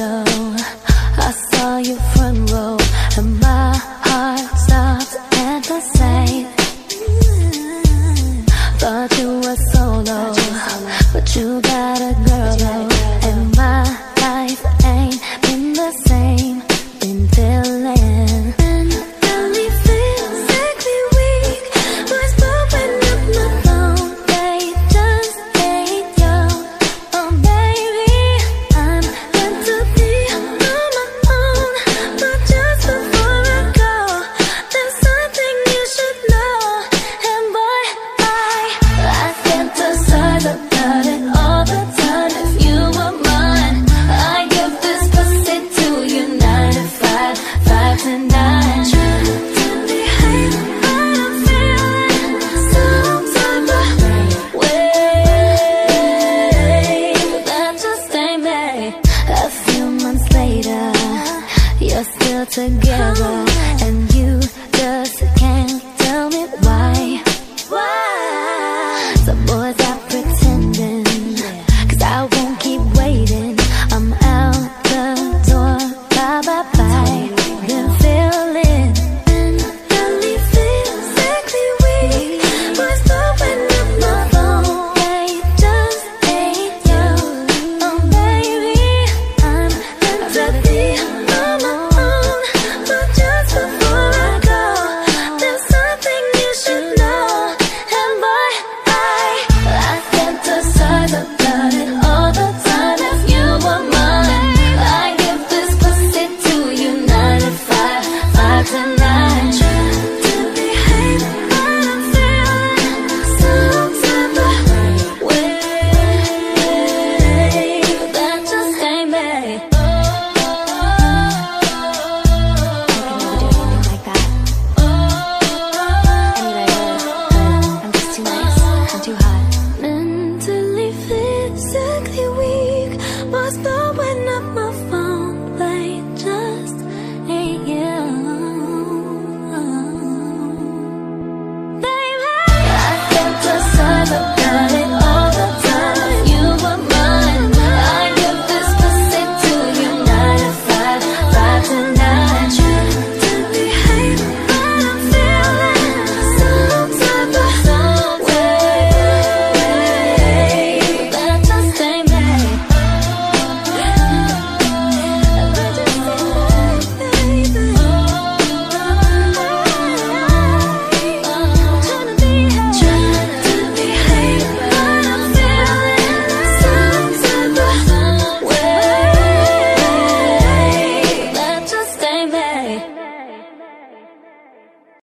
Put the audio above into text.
window I saw you front row And my heart stopped at the sight Thought you were solo But you got a girl though And my life ain't been the same. together and you